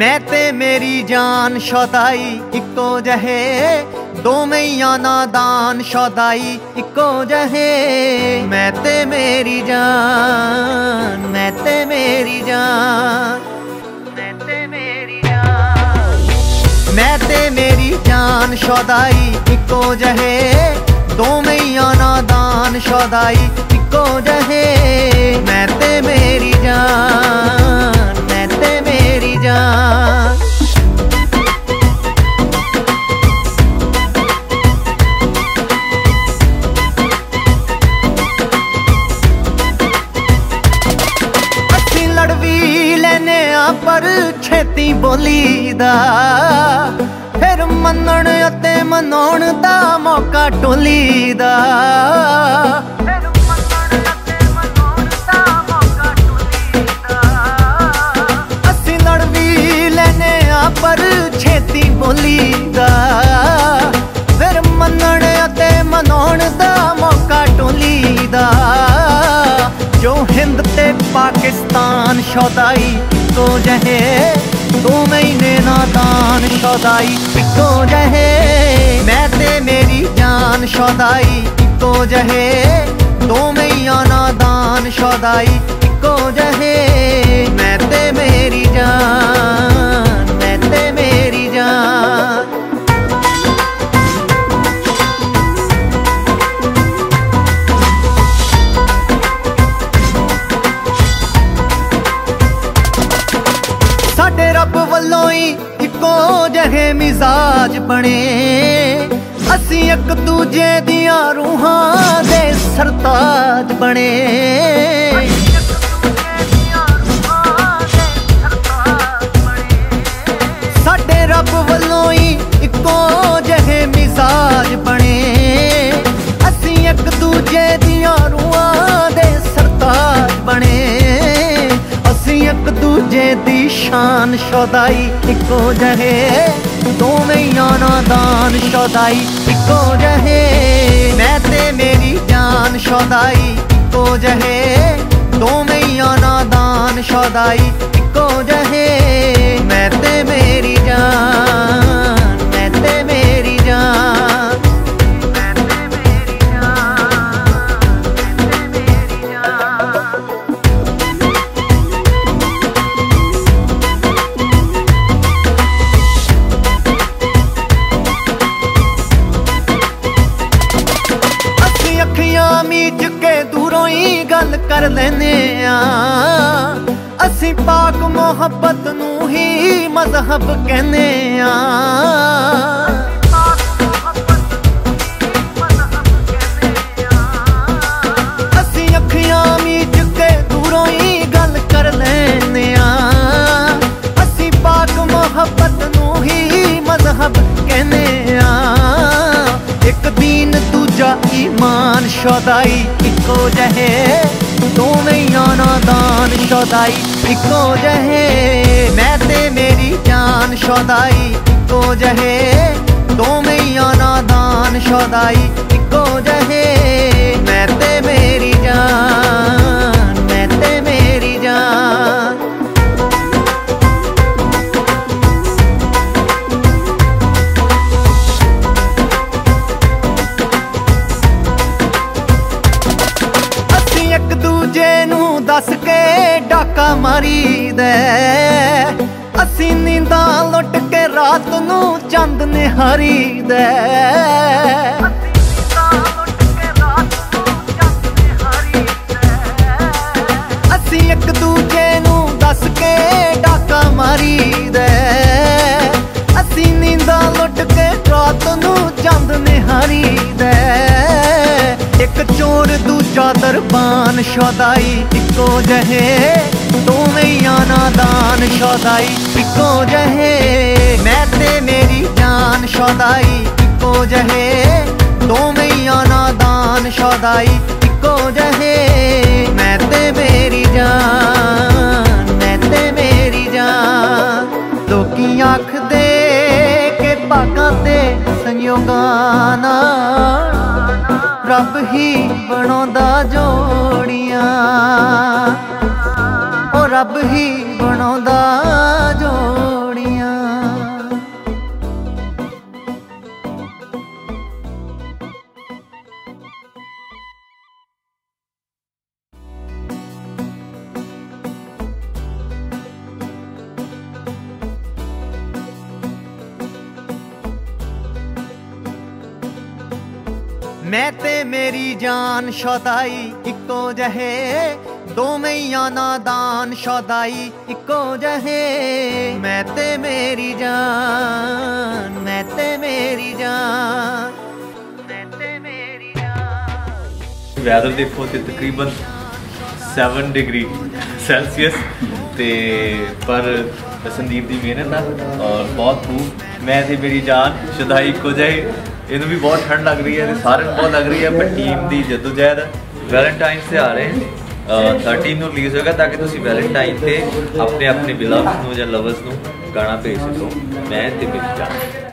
ਮੈਂ ਤੇ ਮੇਰੀ ਜਾਨ ਸ਼ੌਦਾਈ ਇੱਕੋ ਜਹੇ ਦੋਵੇਂ ਨਾਦਾਨ ਸ਼ੌਦਾਈ ਇੱਕੋ ਜਹੇ ਮੈਂ ਤੇ ਮੇਰੀ ਜਾਨ ਮੈਂ ਤੇ ਮੇਰੀ ਜਾਨ ਮੈਂ ਤੇ ਮੇਰੀ ਜਾਨ ਮੈਂ ਤੇ ਮੇਰੀ ਜਾਨ ਸ਼ੌਦਾਈ ਇੱਕੋ ਜਹੇ ਦੋਵੇਂ ਨਾਦਾਨ ਸ਼ੌਦਾਈ ਇੱਕੋ ਜਹੇ ਮੈਂ ਤੇ ਮੇਰੀ ਜਾਨ ਪਰ ਛੇਤੀ ਬੋਲੀ ਦਾ ਫਿਰ ਮੰਨਣ ਅਤੇ ਮਨਾਉਣ ਦਾ ਮੌਕਾ ਟੋਲੀ ਦਾ ਟੋਲੀਦਾ ਜੋ ਹਿੰਦ ਤੇ ਪਾਕਿਸਤਾਨ ਸ਼ੌਦਾਈ ਇੱਕੋ ਜਹੇ ਦੋ ਮਹੀਨੇ ਨਾਦਾਨ ਸ਼ੌਦਾਈ ਇੱਕੋ ਜਹੇ ਮੈਂ ਤੇ ਮੇਰੀ ਜਾਨ ਸ਼ੌਦਾਈ ਇੱਕੋ ਜਹੇ ਦੋ ਮਹੀਆਂ ਨਾਦਾਨ ਸ਼ੌਦਾਈ ਇੱਕੋ ਜਹੇ ਮੈਂ ਤੇ ਮੇਰੀ ਜਾਨ ਜਿਹੇ ਮਿਜ਼ਾਜ ਬਣੇ। ਅਸੀਂ ਇੱਕ ਦੂਜੇ ਦੀਆਂ ਰੂਹਾਂ ਦੇ ਸਰਤਾਜ ਬਣੇ। ਸ਼ੌਦਾਈ ਇੱਕੋ ਜਹੇ ਦੋਵੇਂ ਨਾਦਾਨ ਸ਼ੌਦਾਈ ਇੱਕੋ ਜਹੇ ਮੈਂ ਤੇ ਮੇਰੀ ਜਾਨ ਸ਼ੌਦਾਈ ਇੱਕੋ ਜਹੇ ਦੋਵੇਂ ਨਾਦਾਨ ਸ਼ੌਦਾਈ ਇੱਕੋ ਜਹੇ ਮੈਂ ਤੇ ਦੂਰੋਂ ਗੱਲ ਕਰ ਲੈਨੇ ਆ। ਅਸੀਂ ਪਾਕ ਮੁਹੱਬਤ ਨੂੰ ਹੀ ਮਜ਼ਹਬ ਕਹਿੰਦੇ ਆ। ਈਮਾਨ ਸ਼ੌਦਾਈ ਇੱਕੋ ਜਹੇ ਦੋਵੇਂ ਨਾਦਾਨ ਸ਼ੌਦਾਈ ਇੱਕੋ ਜਹੇ ਮੈਂ ਤੇ ਮੇਰੀ ਜਾਨ ਸ਼ੌਦਾਈ ਇੱਕੋ ਜਹੇ ਦੋਵੇਂ ਨਾਦਾਨ ਸ਼ੌਦਾਈ ਇੱਕੋ ਜਹੇ ਹਾਕਾ ਮਾਰੀ ਦੇ ਅਸੀਂ ਨੀਂਦਾਂ ਲੁੱਟ ਕੇ ਰਾਤ ਨੂੰ ਚੰਦ ਨਿਹਾਰੀ ਦੇ दरबान शौदाई इको जहे तुम्हें आना दान शौदाई इको जहे। मैं ते मेरी जान शौदाई इको जहे तुम्हें आना दान शौदाई इको जहे। मैं ते मेरी जान मैं ते मेरी जान। लोकी आख दे के भागा ते संयोगाना। रब ही ਬਣਾਉਂਦਾ ਜੋੜੀਆਂ। ਉਹ ਰੱਬ ਹੀ ਬਣਾਉਂਦਾ। ਮੈਂ ਤੇ ਮੇਰੀ ਜਾਨ ਸ਼ੌਦਾਈ ਇੱਕੋ ਜਹੇ, ਦੋਵੇਂ ਹੀ ਨਾਦਾਨ ਸ਼ੌਦਾਈ ਇੱਕੋ ਜਹੇ। ਮੈਂ ਤੇ ਮੇਰੀ ਜਾਨ, ਮੈਂ ਤੇ ਮੇਰੀ ਜਾਨ, ਮੈਂ ਤੇ ਮੇਰੀ ਜਾਨ। ਵੈਦਰ ਦੇਖੋ ਤੇ ਤਕਰੀਬਨ 7 ਡਿਗਰੀ ਸੈਲਸੀਅਸ ਤੇ ਪਰ ਸੰਦੀਪ ਦੀ ਮਿਹਨਤ ਆ ਔਰ ਬਹੁਤ ਖੂਬ। ਮੈਂ ਤੇ ਮੇਰੀ ਜਾਨ ਸ਼ਦਾਈ ਇੱਕੋ ਜਿਹੇ। ਇਹਨੂੰ ਵੀ ਬਹੁਤ ਠੰਡ ਲੱਗ ਰਹੀ ਹੈ ਤੇ ਸਾਰਿਆਂ ਨੂੰ ਬਹੁਤ ਲੱਗ ਰਹੀ ਹੈ ਪਰ ਟੀਮ ਦੀ ਜਦੋਜਹਿਦ ਵੈਲੈਂਟਾਈਨਸ ਤੇ ਆ ਰਹੇ ਅ, 13 ਨੂੰ ਰਿਲੀਜ਼ ਹੋਏਗਾ ਤਾਂ ਕਿ ਤੁਸੀਂ ਵੈਲੈਂਟਾਈਨ ਤੇ ਆਪਣੇ ਆਪਣੇ ਬਿਲਵਸ ਨੂੰ ਜਾਂ ਲਵਰਸ ਨੂੰ ਗਾਣਾ ਭੇਜ ਸਕੋ। ਮੈਂ ਤੇ ਮੇਰੀ ਜਾਨ